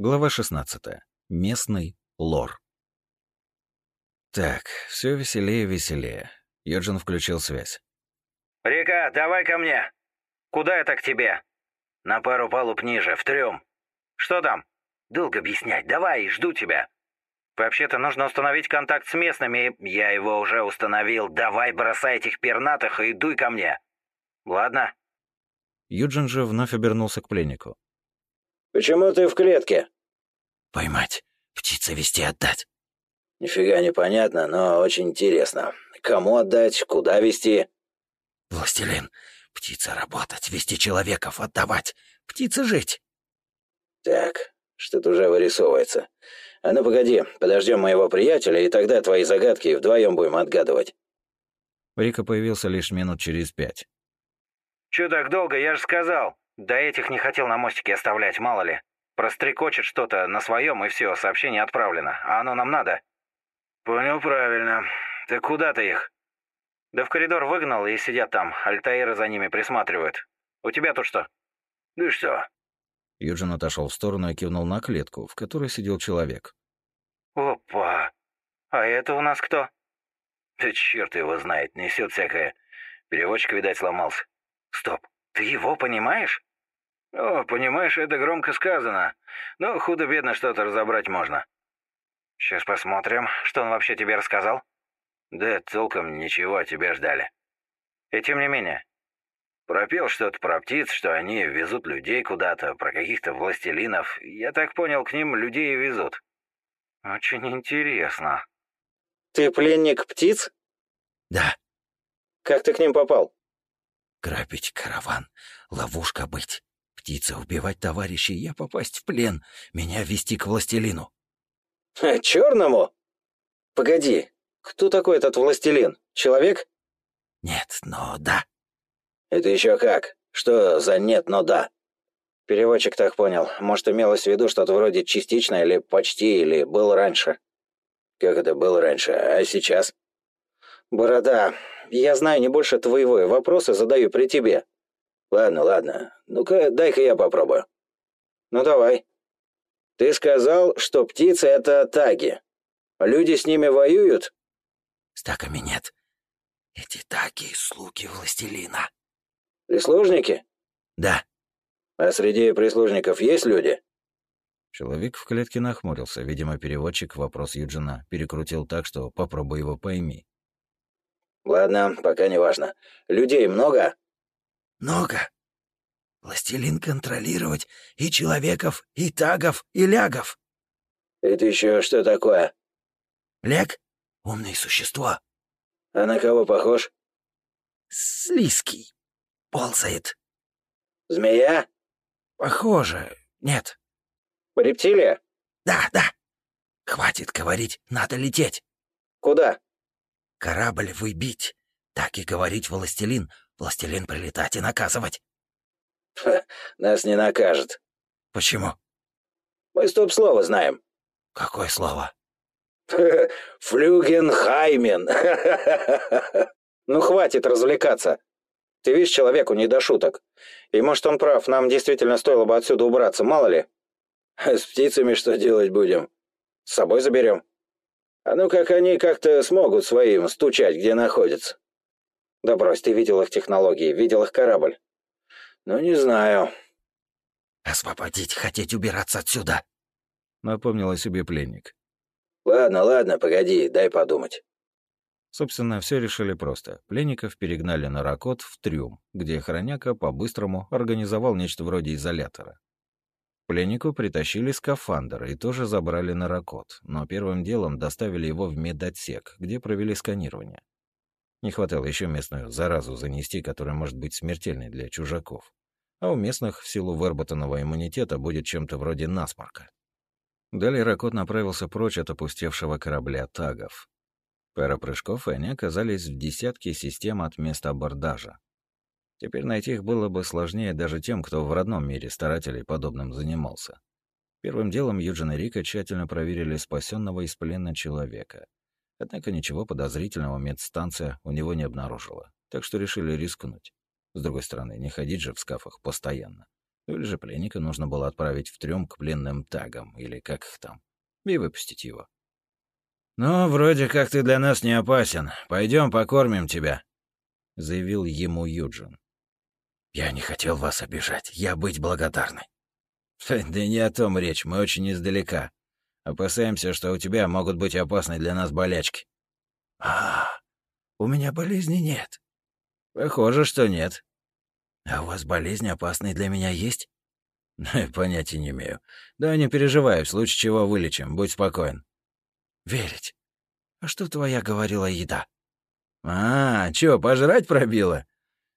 Глава 16. Местный лор. Так, все веселее и веселее. Юджин включил связь. «Река, давай ко мне!» «Куда это к тебе?» «На пару палуб ниже, в трюм». «Что там?» «Долго объяснять. Давай, жду тебя». «Вообще-то нужно установить контакт с местными. Я его уже установил. Давай, бросай этих пернатых и дуй ко мне». «Ладно». Юджин же вновь обернулся к пленнику. «Почему ты в клетке?» «Поймать. Птицы вести отдать». «Нифига не понятно, но очень интересно. Кому отдать, куда вести?» «Властелин, птица работать, вести человеков, отдавать. Птица жить». «Так, что-то уже вырисовывается. А ну погоди, подождем моего приятеля, и тогда твои загадки вдвоем будем отгадывать». Рика появился лишь минут через пять. «Чё так долго? Я же сказал. Да этих не хотел на мостике оставлять, мало ли. Прострекочет что-то на своем и все, сообщение отправлено. А оно нам надо?» «Понял правильно. Ты куда ты их?» «Да в коридор выгнал и сидят там. Альтаиры за ними присматривают. У тебя тут что?» «Ну что?» Юджин отошел в сторону и кивнул на клетку, в которой сидел человек. «Опа! А это у нас кто?» «Да черт его знает, несет всякое. Переводчик, видать, сломался. Стоп, ты его понимаешь?» «О, понимаешь, это громко сказано. Но худо-бедно что-то разобрать можно». «Сейчас посмотрим, что он вообще тебе рассказал». «Да толком ничего, тебя ждали». «И тем не менее». Пропел что-то про птиц, что они везут людей куда-то, про каких-то властелинов. Я так понял, к ним людей и везут». «Очень интересно». «Ты пленник птиц?» «Да». «Как ты к ним попал?» «Грабить караван, ловушка быть». Птица убивать товарищей, я попасть в плен, меня вести к властелину. Черному? Погоди, кто такой этот властелин? Человек? Нет, но да. Это еще как? Что за нет, но да? Переводчик так понял. Может, имелось в виду что-то вроде частично или почти, или был раньше. Как это было раньше, а сейчас? Борода, я знаю не больше твоего, и вопросы задаю при тебе. Ладно, ладно. Ну-ка, дай-ка я попробую. Ну давай. Ты сказал, что птицы — это таги. Люди с ними воюют? С тагами нет. Эти таги — слуги властелина. Прислужники? Да. А среди прислужников есть люди? Человек в клетке нахмурился. Видимо, переводчик вопрос Юджина перекрутил так, что попробуй его пойми. Ладно, пока не важно. Людей много? Много. Властелин контролировать и человеков, и тагов, и лягов. Это еще что такое? Ляг — умное существо. А на кого похож? Слизкий. Ползает. Змея? Похоже. Нет. Рептилия? Да, да. Хватит говорить, надо лететь. Куда? Корабль выбить. Так и говорить властелин, Властелин прилетать и наказывать. Ха, нас не накажет. Почему? Мы стоп-слово знаем. Какое слово? Флюгенхаймен. Ну хватит развлекаться. Ты видишь, человеку не до шуток. И может он прав, нам действительно стоило бы отсюда убраться, мало ли. С птицами что делать будем? С собой заберем. А ну как они как-то смогут своим стучать, где находятся? Да брось, ты видел их технологии, видел их корабль. Ну, не знаю. Освободить, хотеть убираться отсюда. Напомнил о себе пленник. Ладно, ладно, погоди, дай подумать. Собственно, все решили просто. Пленников перегнали на Ракот в трюм, где хроняка по-быстрому организовал нечто вроде изолятора. Пленнику притащили скафандр и тоже забрали на Ракот, но первым делом доставили его в медотсек, где провели сканирование. Не хватало еще местную заразу занести, которая может быть смертельной для чужаков. А у местных в силу выработанного иммунитета будет чем-то вроде насморка. Далее Ракот направился прочь от опустевшего корабля тагов. Пара прыжков, и они оказались в десятке систем от места абордажа. Теперь найти их было бы сложнее даже тем, кто в родном мире старателей подобным занимался. Первым делом Юджин и Рика тщательно проверили спасенного из плена человека. Однако ничего подозрительного медстанция у него не обнаружила, так что решили рискнуть. С другой стороны, не ходить же в скафах постоянно. Или же пленника нужно было отправить в трюм к пленным тагам, или как их там, и выпустить его. «Ну, вроде как ты для нас не опасен. Пойдем покормим тебя», — заявил ему Юджин. «Я не хотел вас обижать. Я быть благодарный». «Да не о том речь, мы очень издалека. Опасаемся, что у тебя могут быть опасны для нас болячки». «А, у меня болезни нет». «Похоже, что нет». «А у вас болезнь опасная для меня есть?» «Понятия не имею. Да не переживай, в случае чего вылечим, будь спокоен» верить. А что твоя говорила еда? А, чё, пожрать пробила?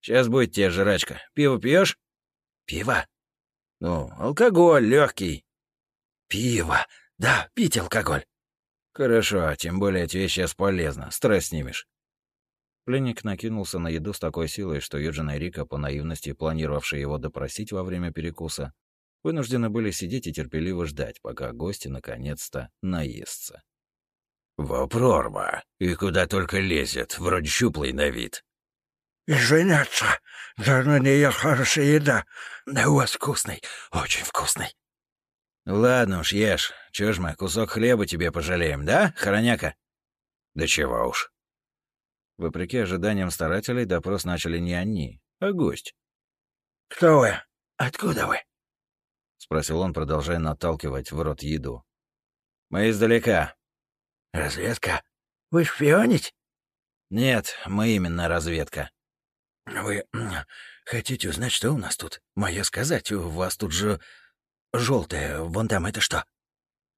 Сейчас будет тебе жрачка. Пиво пьешь? Пиво? Ну, алкоголь легкий. Пиво. Да, пить алкоголь. Хорошо, тем более тебе сейчас полезно. Стресс снимешь. Пленник накинулся на еду с такой силой, что Юджин и Рика, по наивности планировавшие его допросить во время перекуса, вынуждены были сидеть и терпеливо ждать, пока гости наконец-то наестся. Во прорва. И куда только лезет, вроде щуплый на вид. «Извиняться, давно не ел хорошая еда. Да у вас вкусный, очень вкусный». «Ладно уж, ешь. Чё ж мы, кусок хлеба тебе пожалеем, да, хороняка?» «Да чего уж». Вопреки ожиданиям старателей, допрос начали не они, а гость. «Кто вы? Откуда вы?» — спросил он, продолжая наталкивать в рот еду. «Мы издалека. «Разведка? Вы шпионить?» «Нет, мы именно разведка». «Вы хотите узнать, что у нас тут? Мое сказать, у вас тут же желтое, вон там это что?»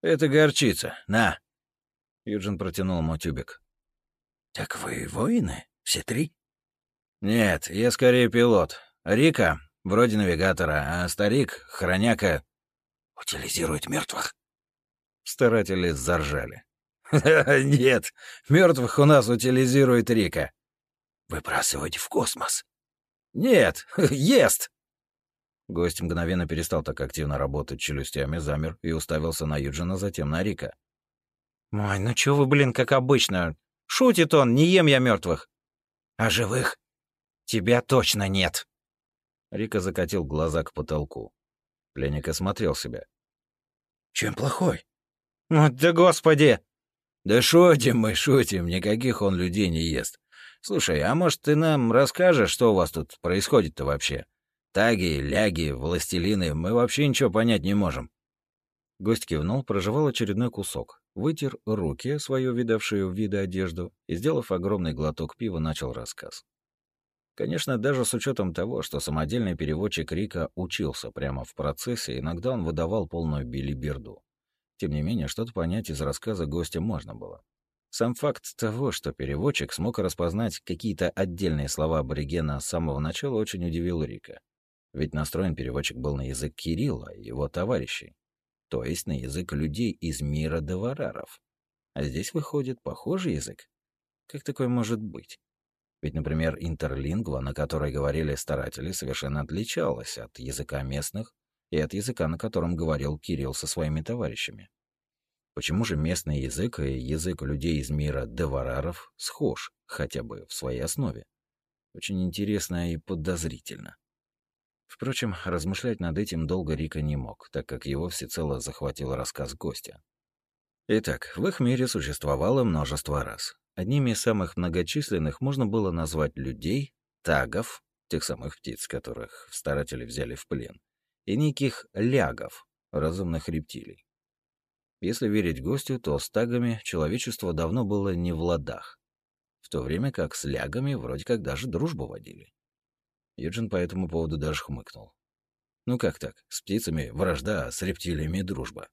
«Это горчица, на». Юджин протянул ему тюбик. «Так вы воины? Все три?» «Нет, я скорее пилот. Рика — вроде навигатора, а старик — хроняка...» «Утилизирует мертвых. Старатели заржали. «Нет, мертвых у нас утилизирует Рика». «Выбрасывать в космос?» «Нет, ест!» Гость мгновенно перестал так активно работать челюстями, замер и уставился на Юджина, затем на Рика. «Ой, ну чё вы, блин, как обычно. Шутит он, не ем я мертвых. «А живых?» «Тебя точно нет!» Рика закатил глаза к потолку. Пленник осмотрел себя. «Чем плохой?» «Вот да господи!» «Да шутим мы, шутим, никаких он людей не ест. Слушай, а может, ты нам расскажешь, что у вас тут происходит-то вообще? Таги, ляги, властелины, мы вообще ничего понять не можем». Гость кивнул, прожевал очередной кусок, вытер руки, свою видавшую виды одежду, и, сделав огромный глоток пива, начал рассказ. Конечно, даже с учетом того, что самодельный переводчик Рика учился прямо в процессе, иногда он выдавал полную билиберду. Тем не менее, что-то понять из рассказа гостя можно было. Сам факт того, что переводчик смог распознать какие-то отдельные слова аборигена с самого начала, очень удивил Рика. Ведь настроен переводчик был на язык Кирилла и его товарищей, то есть на язык людей из мира девараров. А здесь выходит похожий язык. Как такое может быть? Ведь, например, интерлингва, на которой говорили старатели, совершенно отличалась от языка местных и от языка, на котором говорил Кирилл со своими товарищами. Почему же местный язык и язык людей из мира девараров схож, хотя бы в своей основе? Очень интересно и подозрительно. Впрочем, размышлять над этим долго Рика не мог, так как его всецело захватил рассказ гостя. Итак, в их мире существовало множество рас. Одними из самых многочисленных можно было назвать людей, тагов, тех самых птиц, которых старатели взяли в плен, и неких лягов, разумных рептилий. Если верить гостю, то с тагами человечество давно было не в ладах, в то время как с лягами вроде как даже дружбу водили. Юджин по этому поводу даже хмыкнул. Ну как так, с птицами вражда, а с рептилиями дружба.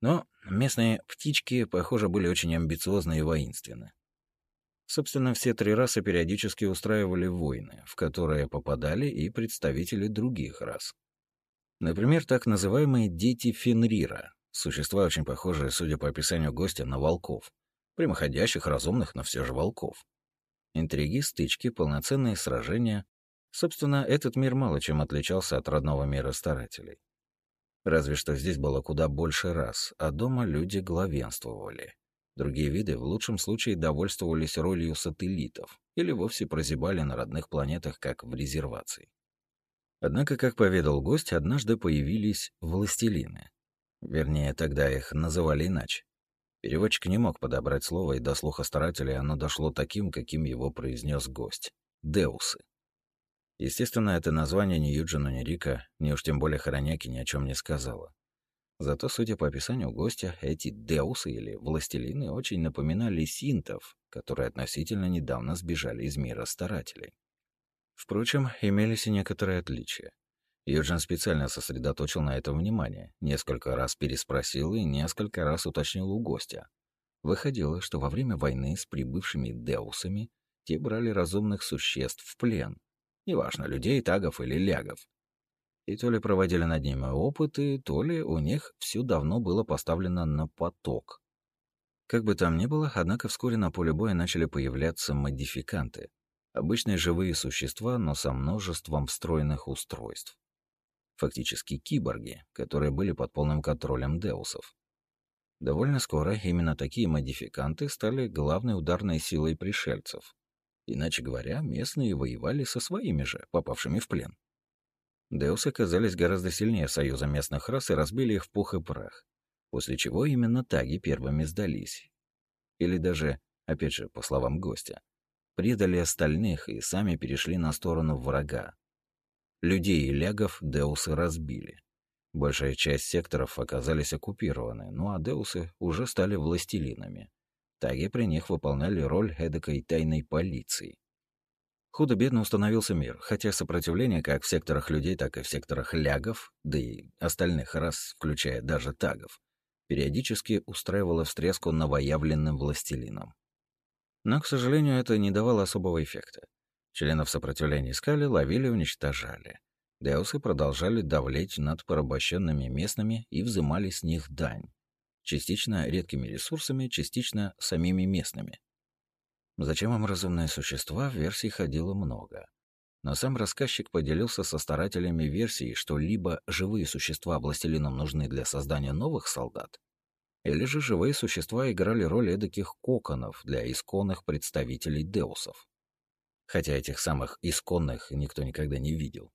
Но местные птички, похоже, были очень амбициозны и воинственны. Собственно, все три расы периодически устраивали войны, в которые попадали и представители других рас. Например, так называемые «дети Фенрира», существа, очень похожие, судя по описанию гостя, на волков. Прямоходящих, разумных, но все же волков. Интриги, стычки, полноценные сражения. Собственно, этот мир мало чем отличался от родного мира старателей. Разве что здесь было куда больше раз, а дома люди главенствовали. Другие виды в лучшем случае довольствовались ролью сателлитов или вовсе прозябали на родных планетах, как в резервации. Однако, как поведал гость, однажды появились властелины. Вернее, тогда их называли иначе. Переводчик не мог подобрать слово, и до слуха старателей оно дошло таким, каким его произнес гость. Деусы. Естественно, это название ни Юджину, ни Рика, ни уж тем более Хороняки ни о чем не сказала. Зато, судя по описанию гостя, эти деусы или властелины очень напоминали синтов, которые относительно недавно сбежали из мира старателей. Впрочем, имелись и некоторые отличия. Юджин специально сосредоточил на этом внимание, несколько раз переспросил и несколько раз уточнил у гостя. Выходило, что во время войны с прибывшими деусами те брали разумных существ в плен, неважно, людей, тагов или лягов. И то ли проводили над ними опыты, то ли у них все давно было поставлено на поток. Как бы там ни было, однако вскоре на поле боя начали появляться модификанты. Обычные живые существа, но со множеством встроенных устройств. Фактически киборги, которые были под полным контролем деусов. Довольно скоро именно такие модификанты стали главной ударной силой пришельцев. Иначе говоря, местные воевали со своими же, попавшими в плен. Деусы оказались гораздо сильнее союза местных рас и разбили их в пух и прах, после чего именно таги первыми сдались. Или даже, опять же, по словам гостя, предали остальных и сами перешли на сторону врага. Людей и лягов деусы разбили. Большая часть секторов оказались оккупированы, ну а деусы уже стали властелинами. Таги при них выполняли роль эдакой тайной полиции. Худо-бедно установился мир, хотя сопротивление как в секторах людей, так и в секторах лягов, да и остальных рас, включая даже тагов, периодически устраивало встряску новоявленным властелинам. Но, к сожалению, это не давало особого эффекта. Членов сопротивления искали, ловили, уничтожали. Деусы продолжали давлеть над порабощенными местными и взымали с них дань частично редкими ресурсами, частично самими местными. Зачем им разумные существа, версий ходило много. Но сам рассказчик поделился со старателями версией, что либо живые существа властелинам нужны для создания новых солдат, или же живые существа играли роль эдаких коконов для исконных представителей деусов. Хотя этих самых исконных никто никогда не видел.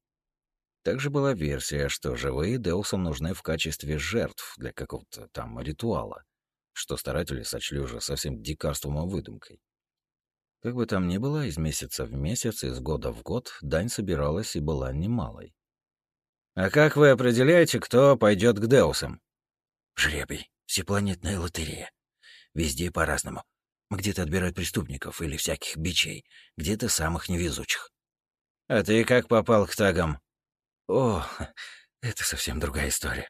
Также была версия, что живые Деусам нужны в качестве жертв для какого-то там ритуала, что старатели сочли уже совсем дикарством и выдумкой. Как бы там ни было, из месяца в месяц, из года в год дань собиралась и была немалой. «А как вы определяете, кто пойдет к Деусам?» «Жребий. Всепланетная лотерея. Везде по-разному. Где-то отбирают преступников или всяких бичей, где-то самых невезучих». «А ты как попал к тагам?» О, это совсем другая история.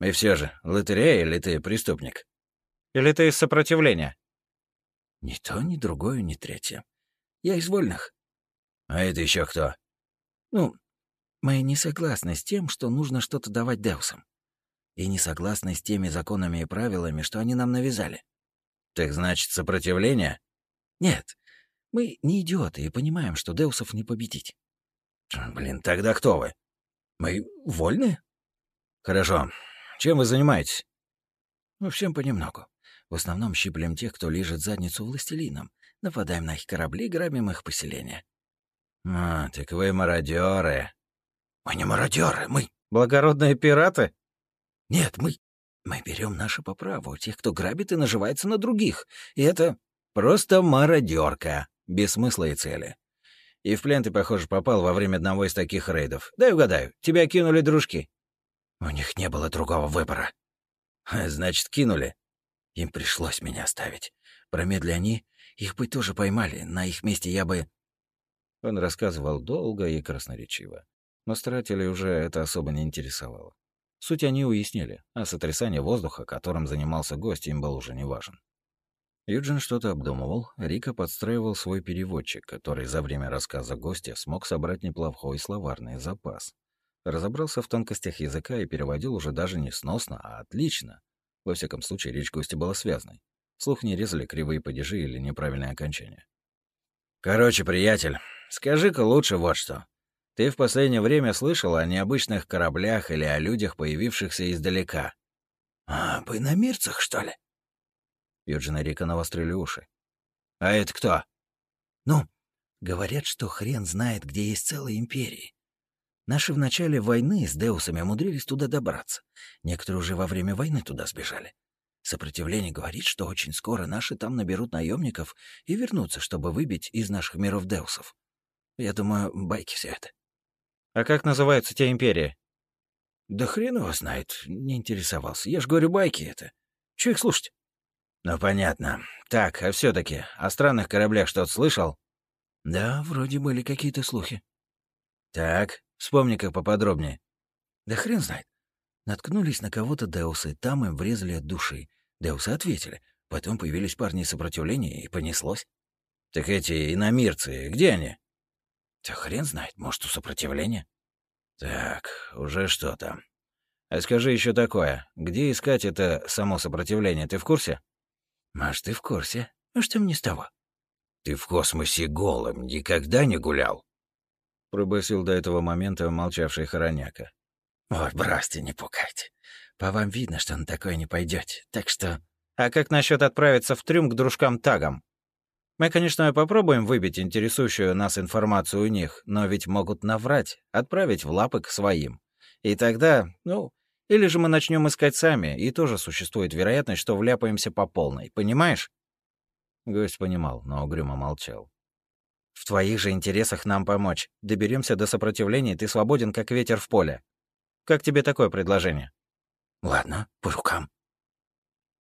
И все же, лотерея или ты преступник? Или ты из сопротивления? Ни то, ни другое, ни третье. Я из вольных. А это еще кто? Ну, мы не согласны с тем, что нужно что-то давать Деусам. И не согласны с теми законами и правилами, что они нам навязали. Так значит, сопротивление? Нет. Мы не идиоты и понимаем, что Деусов не победить. Блин, тогда кто вы? Мы вольны? Хорошо. Чем вы занимаетесь? Ну, всем понемногу. В основном щиплем тех, кто лежит задницу властелинам. Нападаем на их корабли, грабим их поселения. А, так вы мародеры. Мы не мародеры, мы... Благородные пираты? Нет, мы... Мы берем наше по праву, тех, кто грабит и наживается на других. И это просто мародерка, без смысла и цели. И в плен ты, похоже, попал во время одного из таких рейдов. Дай угадаю, тебя кинули дружки. У них не было другого выбора. Значит, кинули. Им пришлось меня оставить. Промедли они, их бы тоже поймали. На их месте я бы... Он рассказывал долго и красноречиво. Но старателей уже это особо не интересовало. Суть они уяснили, а сотрясание воздуха, которым занимался гость, им был уже не важен. Юджин что-то обдумывал, Рика подстраивал свой переводчик, который за время рассказа гостя смог собрать неплохой словарный запас. Разобрался в тонкостях языка и переводил уже даже не сносно, а отлично. Во всяком случае, речь гостя была связной. Слух не резали кривые падежи или неправильные окончания. «Короче, приятель, скажи-ка лучше вот что. Ты в последнее время слышал о необычных кораблях или о людях, появившихся издалека?» «А, об иномирцах, что ли?» Юджин и Рика навострили уши. «А это кто?» «Ну, говорят, что хрен знает, где есть целые империи. Наши в начале войны с Деусами умудрились туда добраться. Некоторые уже во время войны туда сбежали. Сопротивление говорит, что очень скоро наши там наберут наемников и вернутся, чтобы выбить из наших миров Деусов. Я думаю, байки все это. А как называются те империи? Да хрен его знает, не интересовался. Я ж говорю, байки это. Че их слушать? Ну, понятно. Так, а все таки о странных кораблях что-то слышал? Да, вроде были какие-то слухи. Так, вспомни-ка поподробнее. Да хрен знает. Наткнулись на кого-то Деусы, там им врезали от души. Деусы ответили. Потом появились парни сопротивления, и понеслось. Так эти иномирцы, где они? Да хрен знает, может, у сопротивления. Так, уже что-то. А скажи еще такое, где искать это само сопротивление, ты в курсе? Может, ты в курсе. А что мне с того? Ты в космосе голым никогда не гулял? Пробасил до этого момента молчавший Хороняка. Ой, бросьте, не пугайте. По вам видно, что на такое не пойдете. Так что... А как насчет отправиться в трюм к дружкам-тагам? Мы, конечно, попробуем выбить интересующую нас информацию у них, но ведь могут наврать, отправить в лапы к своим. И тогда, ну, или же мы начнем искать сами, и тоже существует вероятность, что вляпаемся по полной, понимаешь? Гость понимал, но угрюмо молчал. В твоих же интересах нам помочь. Доберемся до сопротивления, ты свободен, как ветер в поле. Как тебе такое предложение? Ладно, по рукам.